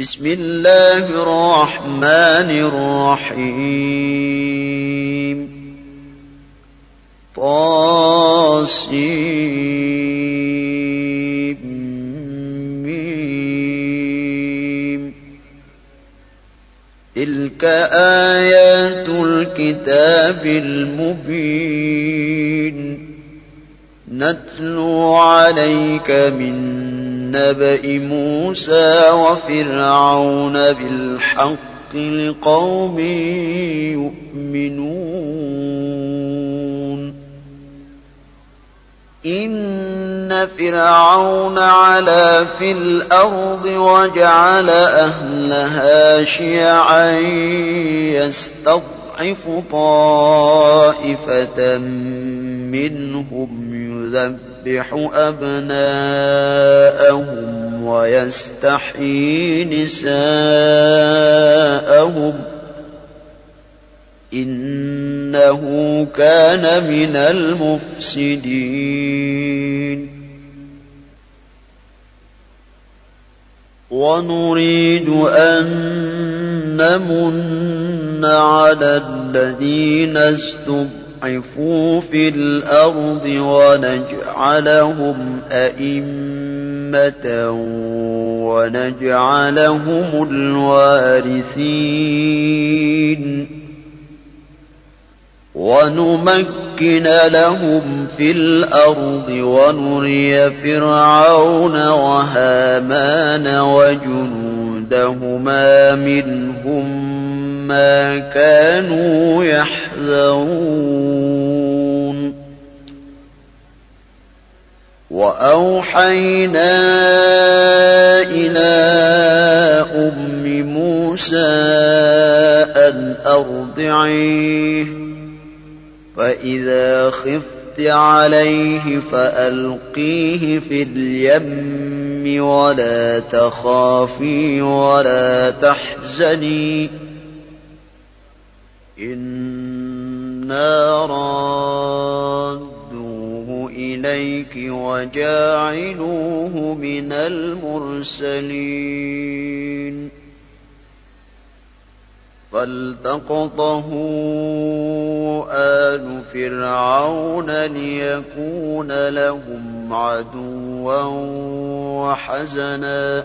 بسم الله الرحمن الرحيم. طاسيم. تلك آيات الكتاب المبين. نتلو عليك من نبأ موسى وفرعون بالحق لقوم يؤمنون. إن فرعون علا في الأرض وجعل أهلها شيعا يستضعف طائفة منهم يذبح يذبح أبناءهم ويستحيي نساءهم إنه كان من المفسدين. ونريد أن نمن على الذين استضعفوا يضعفوا في الأرض ونجعلهم أئمة ونجعلهم الوارثين ونمكن لهم في الأرض ونري فرعون وهامان وجنودهما منهم ما كانوا يحذرون. وأوحينا إلى أم موسى أن أرضعيه فإذا خفت عليه فألقيه في اليم ولا تخافي ولا تحزني. إنا رادوه إليك وجاعلوه من المرسلين فالتقطه آل فرعون ليكون لهم عدوا وحزنا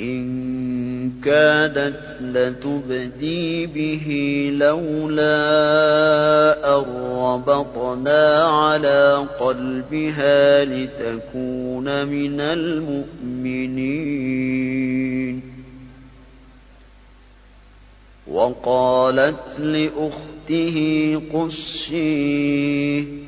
إن كادت لتبدي به لولا أن ربطنا على قلبها لتكون من المؤمنين. وقالت لأخته قصيه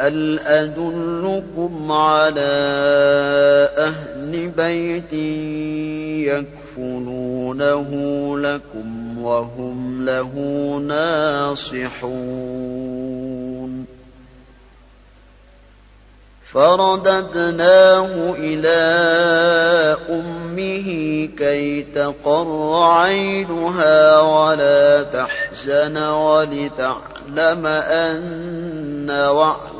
هل أدلكم على أهل بيت يكفلونه لكم وهم له ناصحون؟ فرددناه إلى أمه كي تقر عينها ولا تحزن ولتعلم أن وعد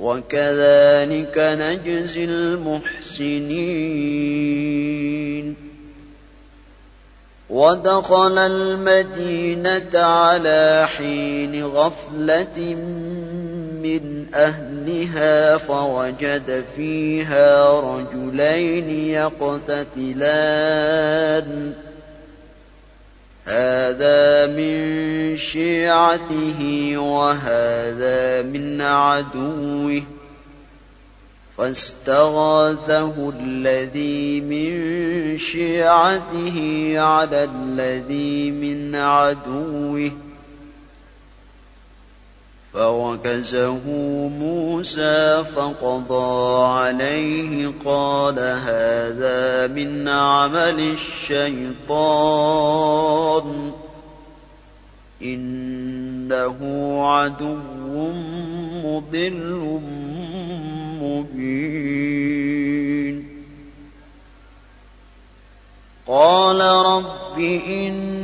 وكذلك نجزي المحسنين. ودخل المدينة على حين غفلة من أهلها فوجد فيها رجلين يقتتلان. هذا من شيعته وهذا من عدوه. فاستغاثه الذي من شيعته على الذي من عدوه. فوكزه موسى فقضى عليه قال هذا من عمل الشيطان إنه عدو مضل مبين قال رب إني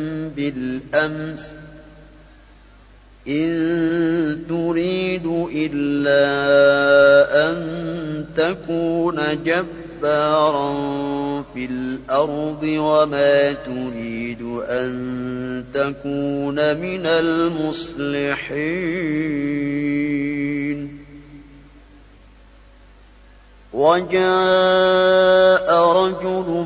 بالأمس إن تريد إلا أن تكون جبارا في الأرض وما تريد أن تكون من المصلحين. وجاء رجل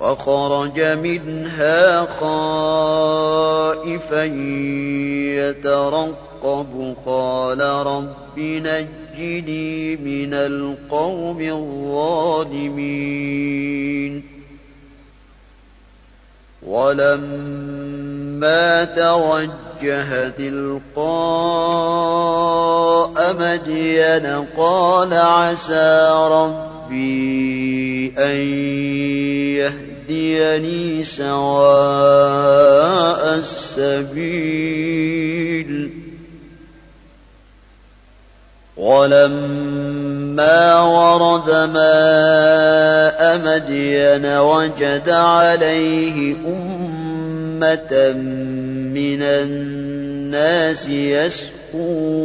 فخرج منها خائفا يترقب. قال رب نجني من القوم الظالمين. ولما توجه تلقاء مدين قال عسى ربي أن يهديني سواء السبيل ولما ورد ماء مدين وجد عليه أمة من الناس يسقون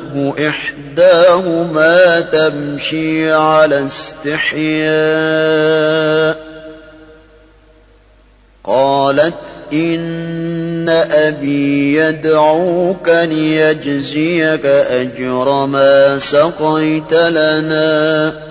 فجاءته إحداهما تمشي على استحياء. قالت إن أبي يدعوك ليجزيك أجر ما سقيت لنا.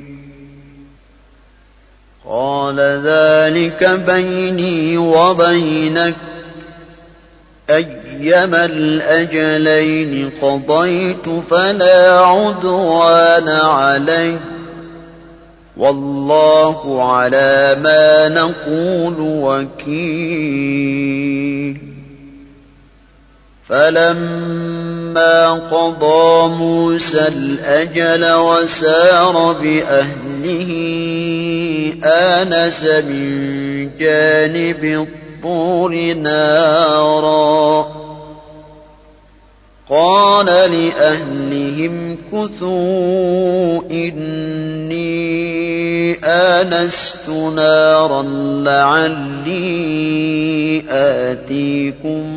قال ذلك بيني وبينك أيما الأجلين قضيت فلا عدوان عليه والله على ما نقول وكيل فلما قضى موسى الأجل وسار بأهله آنس من جانب الطور نارا. قال لأهلهم كثوا إني آنست نارا لعلي آتيكم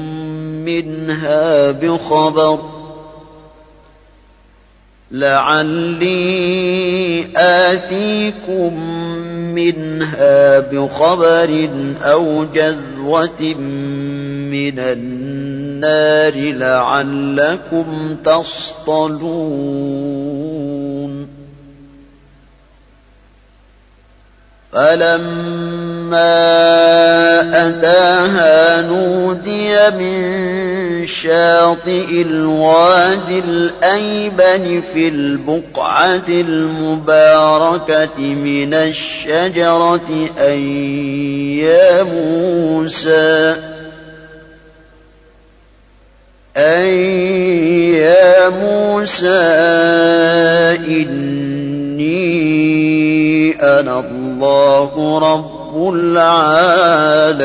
منها بخبر. لعلي آتيكم منها بخبر أو جذوة من النار لعلكم تصطلون. فلما أتاها نودي من شاطئ الواد الأيمن في البقعة المباركة من الشجرة أن يا موسى أن يا موسى إني أنا الله رب العالمين.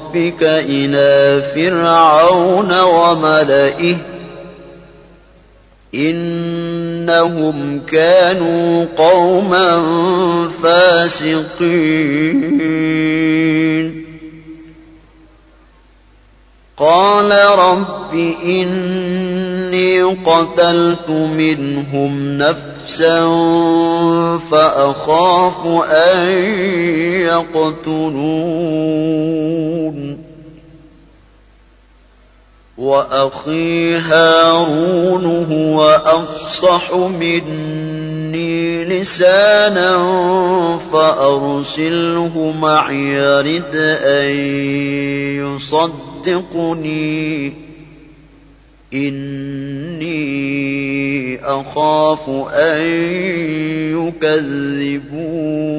إلى فرعون وملئه إنهم كانوا قوما فاسقين. قال رب إني قتلت منهم نفسا فأخاف أن يقتلون. وأخي هارون هو أفصح مني لسانا فأرسله معي رد أن يصدقني. إني أخاف أن يكذبون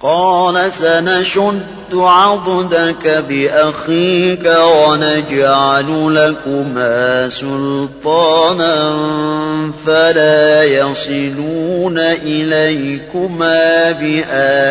قال سنشد عضدك بأخيك ونجعل لكما سلطانا فلا يصلون إليكما بآياتنا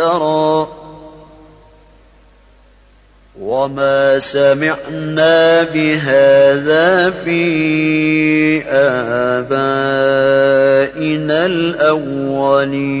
مفترى وما سمعنا بهذا في آبائنا الأولين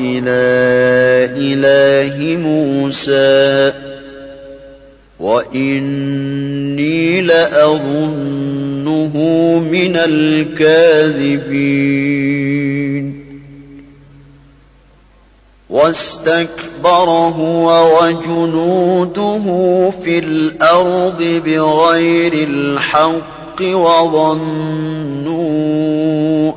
إلى إله موسى. وإني لأظنه من الكاذبين. واستكبر هو وجنوده في الأرض بغير الحق وظنوا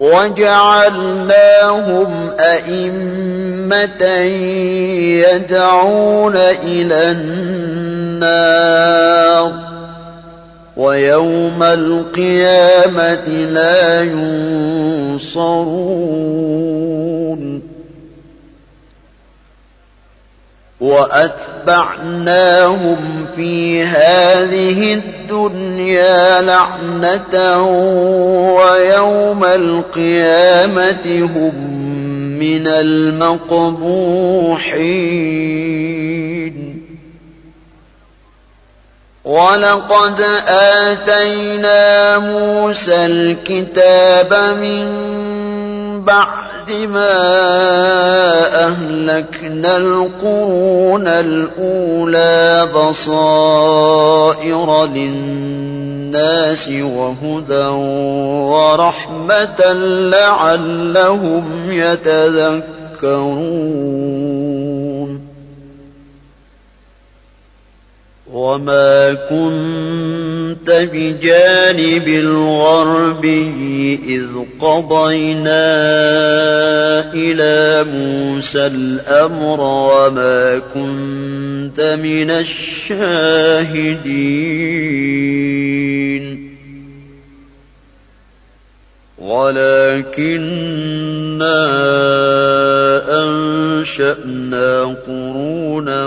وجعلناهم أئمة يدعون إلى النار. ويوم القيامة لا ينصرون. وأتبعناهم في هذه الدنيا لعنة ويوم القيامة هم من المقبوحين. ولقد آتينا موسى الكتاب من بعد ما أهلكنا القرون الأولى بصائر للناس وهدى ورحمة لعلهم يتذكرون. وما كنت بجانب الغرب إذ قضينا إلى موسى الأمر وما كنت من الشاهدين ولكننا أنشأنا قرونا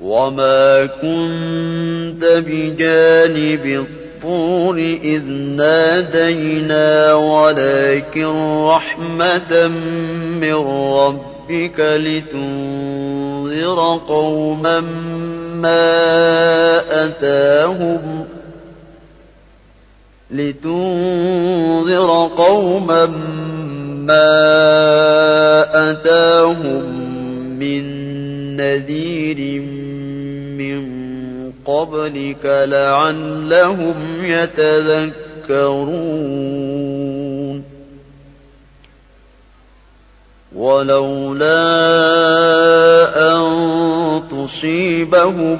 وما كنت بجانب الطور إذ نادينا ولكن رحمة من ربك لتنذر قوما ما أتاهم لتنذر قوما ما أتاهم من نذير قبلك لعلهم يتذكرون. ولولا أن تصيبهم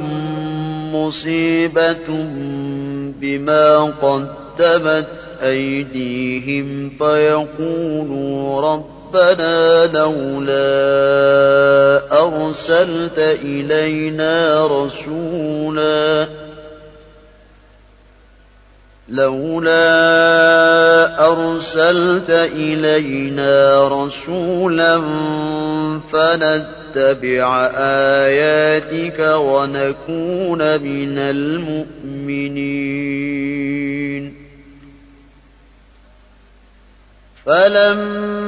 مصيبة بما قدمت أيديهم فيقولوا رب ربنا لولا أرسلت إلينا رسولا لولا أرسلت إلينا رسولا فنتبع آياتك ونكون من المؤمنين. فلما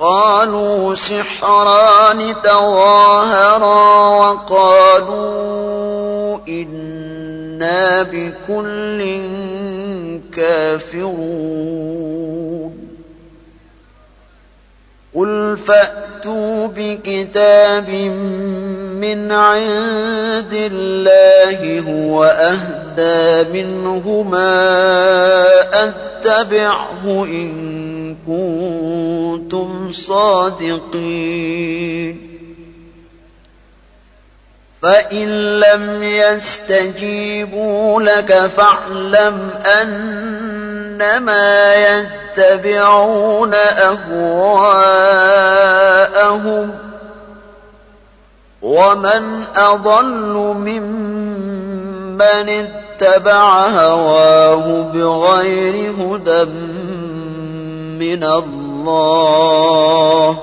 قالوا سحران تظاهرا وقالوا إنا بكل كافرون. قل فأتوا بكتاب من عند الله هو أهدى منهما أتبعه إن كنتم صادقين فإن لم يستجيبوا لك فاعلم أنما يتبعون أهواءهم ومن أضل ممن اتبع هواه بغير هدى من الله.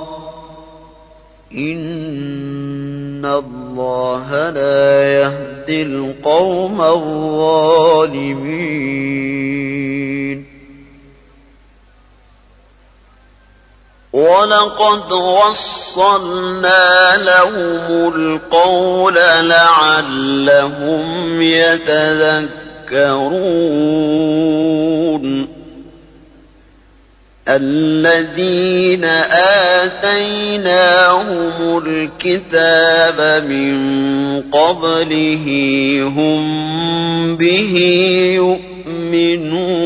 إن الله لا يهدي القوم الظالمين. ولقد وصلنا لهم القول لعلهم يتذكرون. الذين آتيناهم الكتاب من قبله هم به يؤمنون.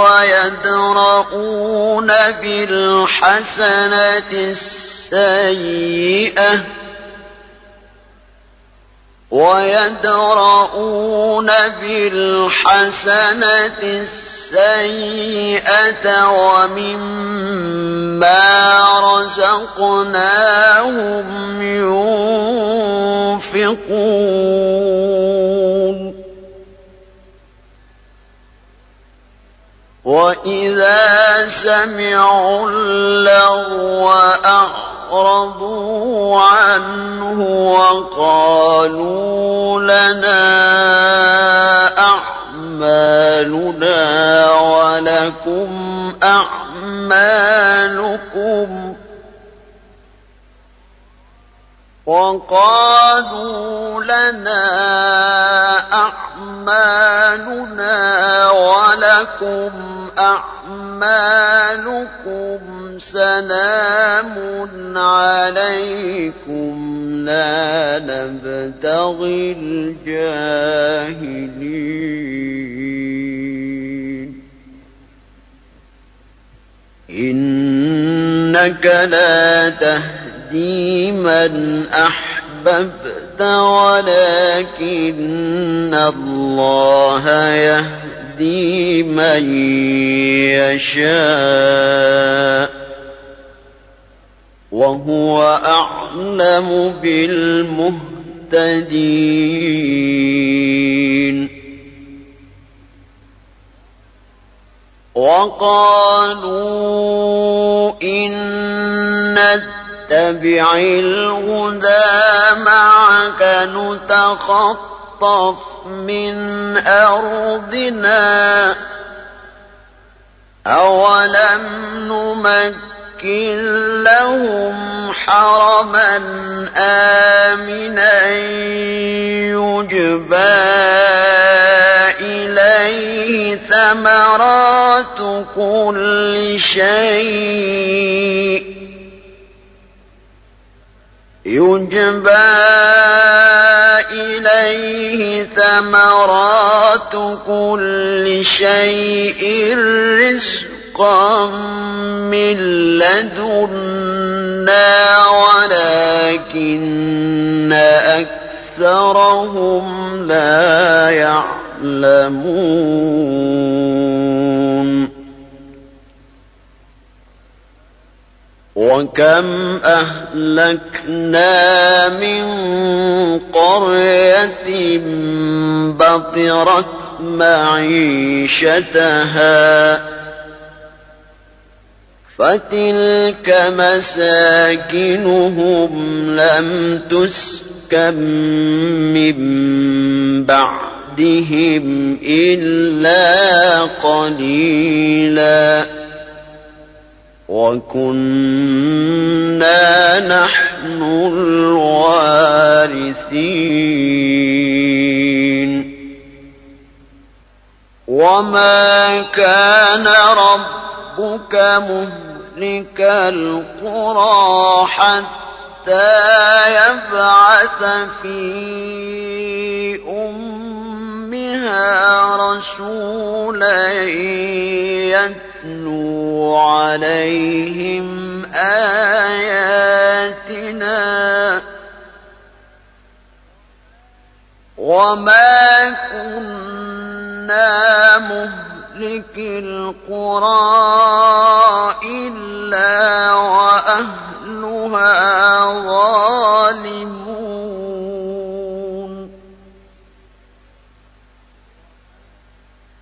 ويدرؤون بالحسنة السيئة ويدرؤون بالحسنة السيئة ومما رزقناهم ينفقون وإذا سمعوا اللغو أعرضوا عنه وقالوا لنا أعمالنا ولكم أعمالكم وقالوا لنا أعمالنا ولكم أعمالكم سلام عليكم لا نبتغي الجاهلين. إنك لا تهدي من أحببت ولكن الله يهدي من يشاء وهو أعلم بالمهتدين وقالوا إن نتبع الهدى معك نتخطف من أرضنا. أولم نمكن لهم حرما آمنا يجبى إليه ثمرات كل شيء. يجبى إليه ثمرات كل شيء رزقا من لدنا ولكن أكثرهم لا يعلمون. وكم أهلكنا من قرية بطرت معيشتها فتلك مساكنهم لم تسكن من بعدهم إلا قليلاً وكنا نحن الوارثين وما كان ربك مهلك القرى حتى يبعث في رسولا يتلو عليهم آياتنا. وما كنا مهلك القرى إلا وأهلها ظالمون.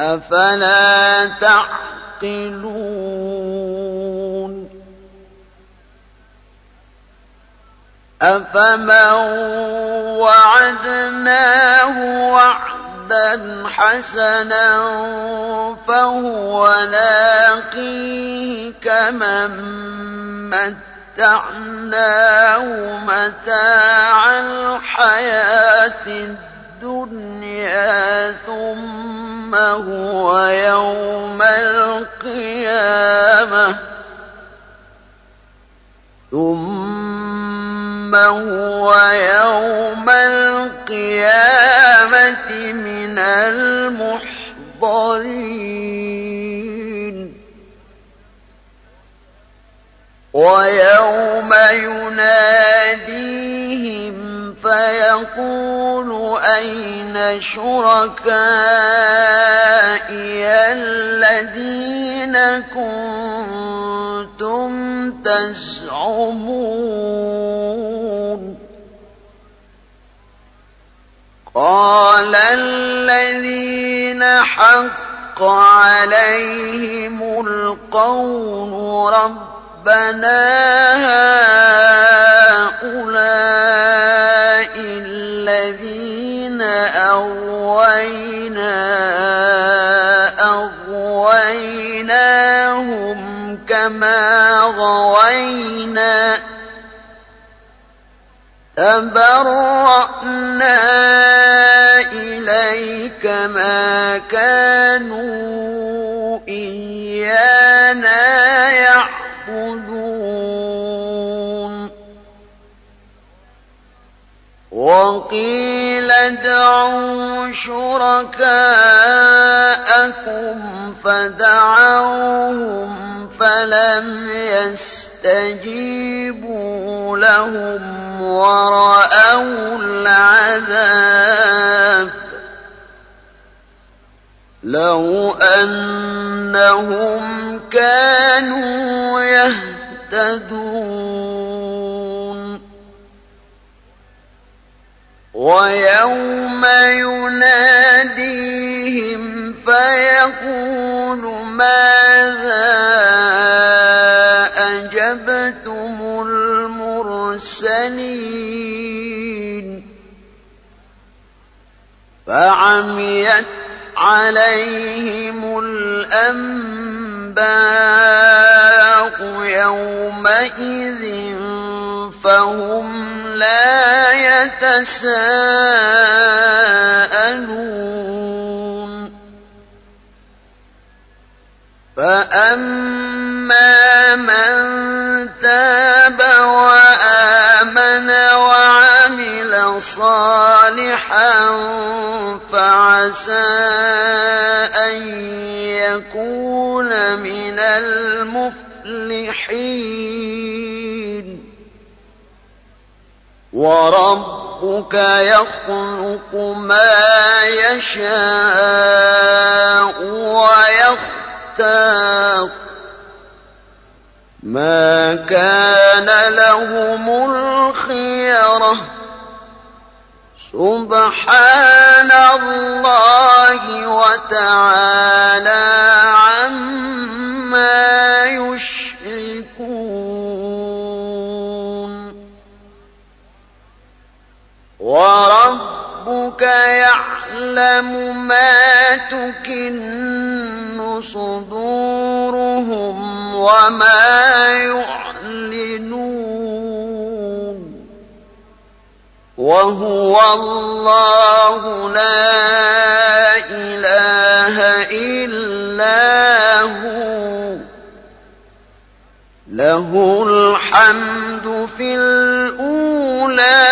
أفلا تعقلون أفمن وعدناه وعدا حسنا فهو لاقيه كمن متعناه متاع الحياة الدنيا. ثم هو يوم القيامة. ثم هو يوم القيامة من المحضرين. ويوم يناديهم فيقول أين شركائي الذين كنتم تزعمون؟ قال الذين حق عليهم القول ربنا هؤلاء الذين أغوينا أغويناهم كما غوينا. تبرأنا إليك ما كانوا وقيل ادعوا شركاءكم فدعوهم فلم يستجيبوا لهم ورأوا العذاب لو أنهم كانوا يهتدون ويوم يناديهم فيقول ماذا أجبتم المرسلين؟ فعميت عليهم الأنباء يومئذ فهم لا يتساءلون. فأما من تاب وآمن وعمل صالحا فعسى وربك يخلق ما يشاء ويختار. ما كان لهم الخيرة سبحان الله وتعالى عما يعلم ما تكن صدورهم وما يعلنون وهو الله لا إله إلا هو له الحمد في الأولى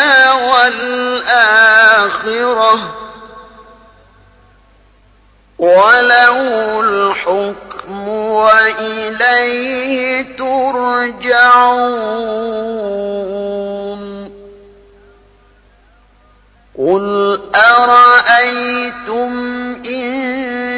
والآخرة وله الحكم وإليه ترجعون قل أرأيتم إن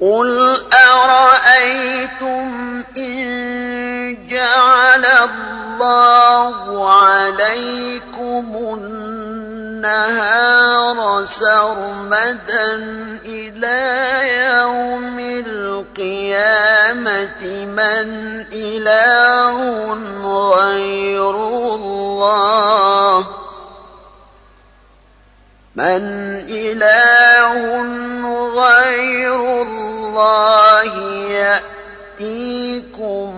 قل أرأيتم إن جعل الله عليكم النهار سرمدا إلى يوم القيامة من إله غير الله من إله غير الله يأتيكم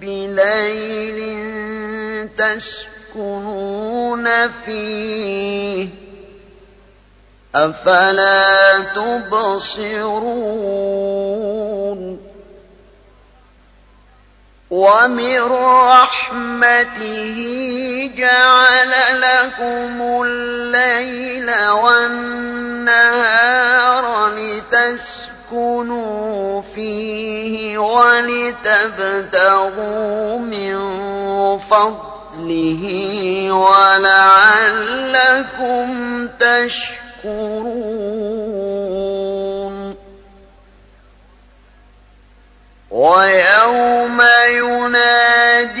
بليل تسكنون فيه أفلا تبصرون ومن رحمته جعل لكم الليل والنهار لتسكنوا فيه ولتبتغوا من فضله ولعلكم تشكرون. ويوم يناديهم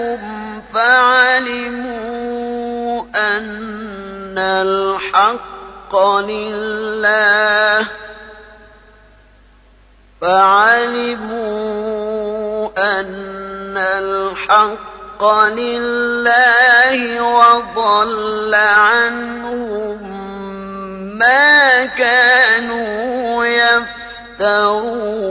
برهانكم فعلموا أن الحق لله فعلموا أن الحق لله وضل عنهم ما كانوا يفترون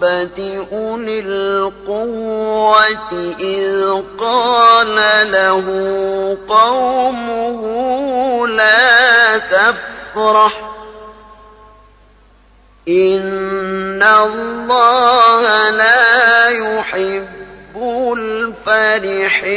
بالعصبة أولي القوة إذ قال له قومه لا تفرح إن الله لا يحب الفرحين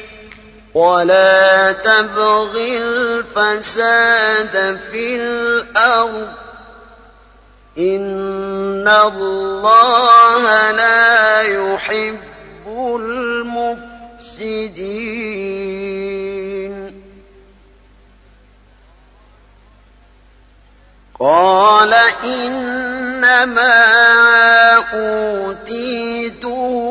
ولا تبغ الفساد في الأرض إن الله لا يحب المفسدين قال إنما أوتيته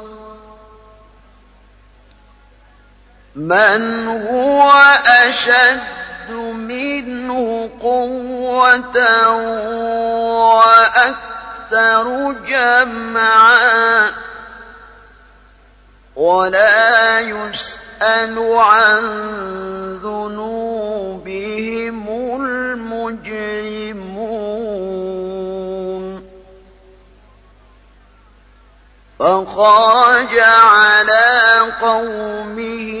من هو أشد منه قوة وأكثر جمعا ولا يسأل عن ذنوبهم المجرمون فخرج على قومه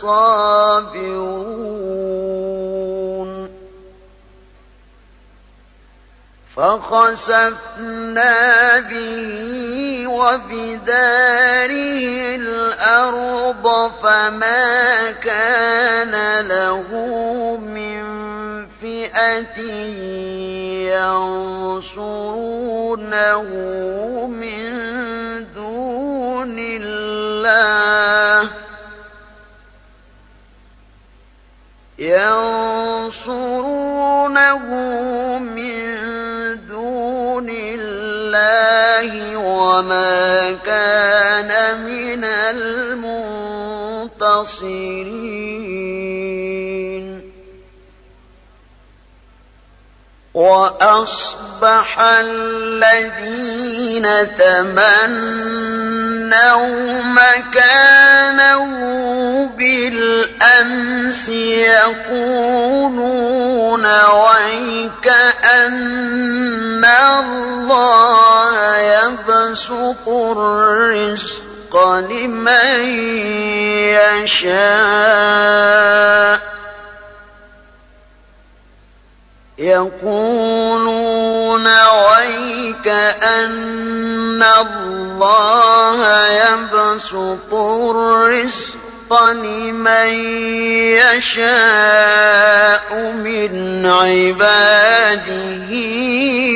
الصابرون فخسفنا به وبداره الأرض فما كان له من فئة ينصرونه من دون الله. ينصرونه من دون الله وما كان من المنتصرين. وأصبح الذين تمنوا مكانه بالأمس يقولون ويك أن الله يبسط الرزق لمن يشاء. يقولون ويك أن الله يبسط الرزق لمن يشاء من عباده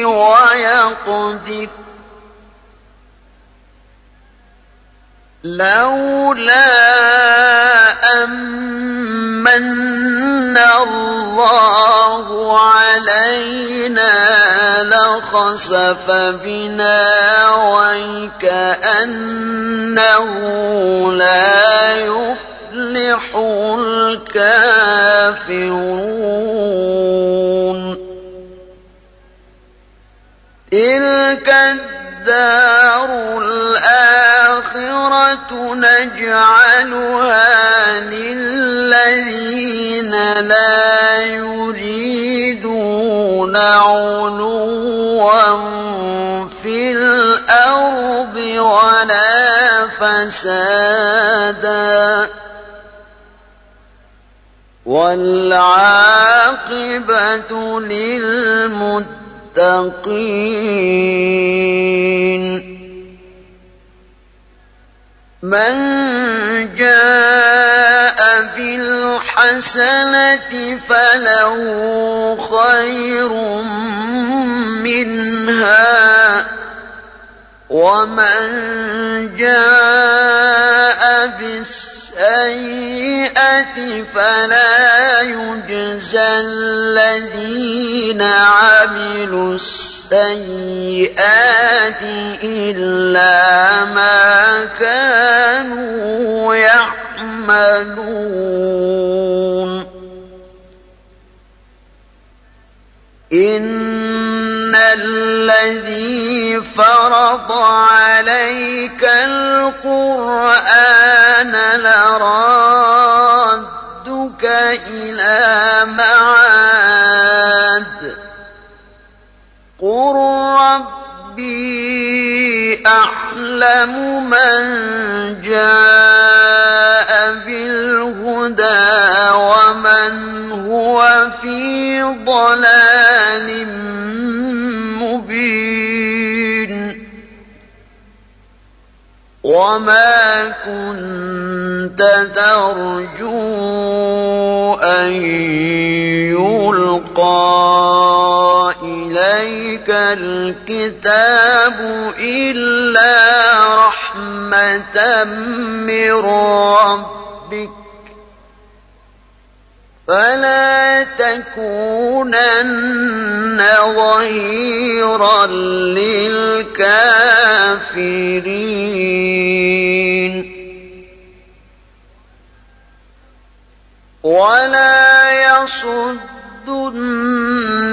ويقدر. لولا أمن الله علينا لخسف بنا وكأنه لا يفلح الكافرون تلك الدار نجعلها للذين لا يريدون علوا في الأرض ولا فسادا والعاقبة للمتقين من جاء بالحسنة فله خير منها ومن جاء بالسيئة فلا يجزى الذين عملوا السيئات إلا ما كانوا يعملون. إن الذي فرض عليك القرآن لرادك إلى معاد أعلم من جاء بالهدى ومن هو في ضلال مبين وما كنت ترجو أن يلقى إليك الكتاب إلا رحمة من ربك فلا تكونن ظهيرا للكافرين. ولا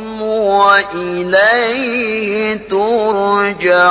الحكم وإليه ترجعون.